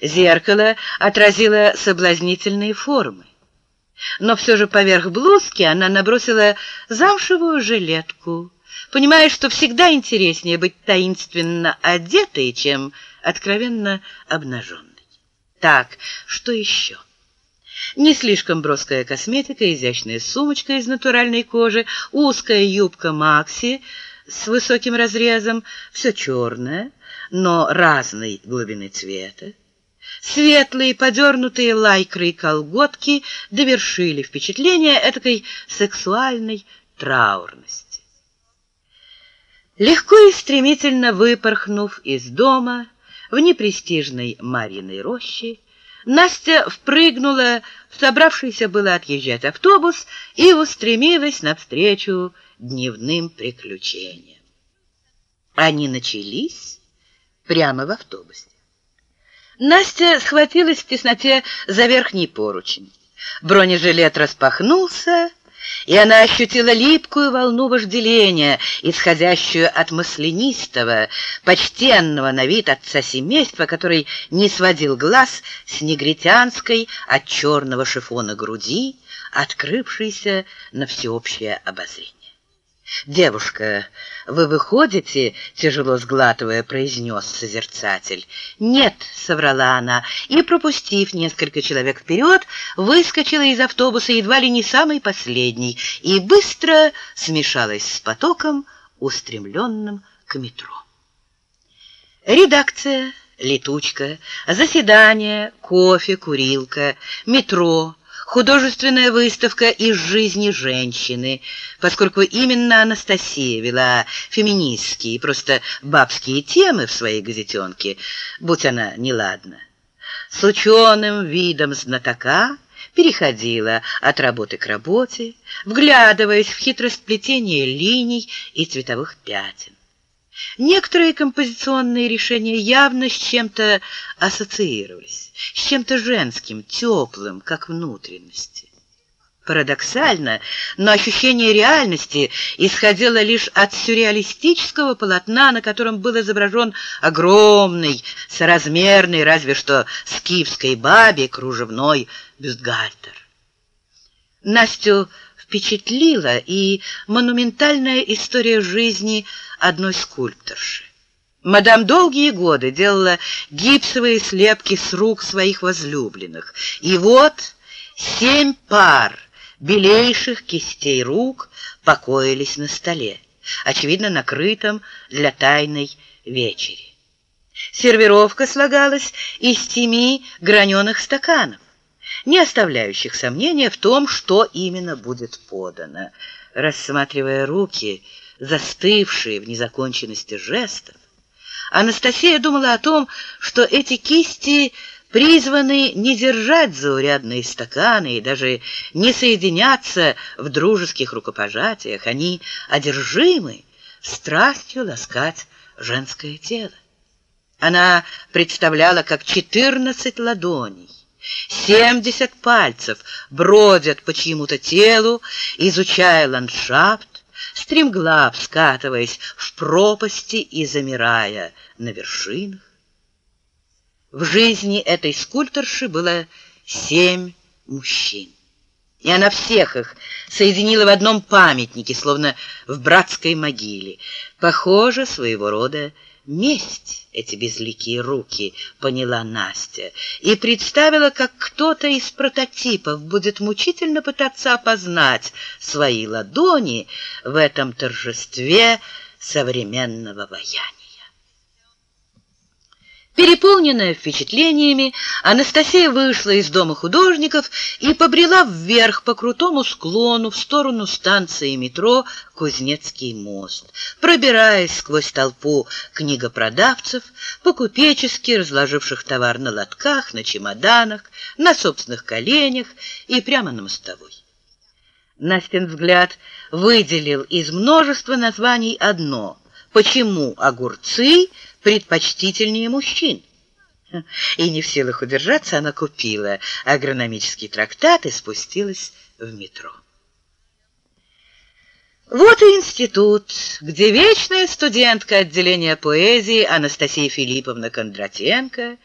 Зеркало отразило соблазнительные формы. Но все же поверх блузки она набросила замшевую жилетку, понимая, что всегда интереснее быть таинственно одетой, чем откровенно обнаженной. Так, что еще? Не слишком броская косметика, изящная сумочка из натуральной кожи, узкая юбка Макси с высоким разрезом, все черное, но разной глубины цвета. Светлые, подернутые лайкрой колготки довершили впечатление этакой сексуальной траурности. Легко и стремительно выпорхнув из дома в непрестижной Марьиной роще, Настя впрыгнула в собравшийся было отъезжать автобус и устремилась навстречу дневным приключениям. Они начались прямо в автобусе. Настя схватилась в тесноте за верхний поручень. Бронежилет распахнулся, и она ощутила липкую волну вожделения, исходящую от маслянистого, почтенного на вид отца семейства, который не сводил глаз с негритянской от черного шифона груди, открывшейся на всеобщее обозрение. «Девушка, вы выходите?» — тяжело сглатывая, произнес созерцатель. «Нет», — соврала она, и, пропустив несколько человек вперед, выскочила из автобуса едва ли не самый последний и быстро смешалась с потоком, устремленным к метро. Редакция, летучка, заседание, кофе, курилка, метро — художественная выставка из жизни женщины, поскольку именно Анастасия вела феминистские, просто бабские темы в своей газетенке, будь она неладна. С ученым видом знатока переходила от работы к работе, вглядываясь в хитросплетение линий и цветовых пятен. Некоторые композиционные решения явно с чем-то ассоциировались, с чем-то женским, теплым, как внутренности. Парадоксально, но ощущение реальности исходило лишь от сюрреалистического полотна, на котором был изображен огромный, соразмерный, разве что скифской бабе, кружевной бюстгальтер. Настю впечатлила и монументальная история жизни одной скульпторши. Мадам долгие годы делала гипсовые слепки с рук своих возлюбленных. И вот семь пар белейших кистей рук покоились на столе, очевидно, накрытом для тайной вечери. Сервировка слагалась из семи граненых стаканов не оставляющих сомнения в том, что именно будет подано. Рассматривая руки, застывшие в незаконченности жестов, Анастасия думала о том, что эти кисти призваны не держать заурядные стаканы и даже не соединяться в дружеских рукопожатиях. Они одержимы страстью ласкать женское тело. Она представляла, как четырнадцать ладоней Семьдесят пальцев бродят по чьему-то телу, изучая ландшафт, стремглав скатываясь в пропасти и замирая на вершинах. В жизни этой скульпторши было семь мужчин. И она всех их соединила в одном памятнике, словно в братской могиле. Похоже, своего рода месть эти безликие руки, поняла Настя, и представила, как кто-то из прототипов будет мучительно пытаться опознать свои ладони в этом торжестве современного ваяния. Переполненная впечатлениями, Анастасия вышла из дома художников и побрела вверх по крутому склону в сторону станции метро Кузнецкий мост, пробираясь сквозь толпу книгопродавцев, покупечески разложивших товар на лотках, на чемоданах, на собственных коленях и прямо на мостовой. Настин взгляд выделил из множества названий одно «Почему огурцы?» Предпочтительнее мужчин. И не в силах удержаться, она купила агрономический трактат и спустилась в метро. Вот и институт, где вечная студентка отделения поэзии Анастасия Филипповна Кондратенко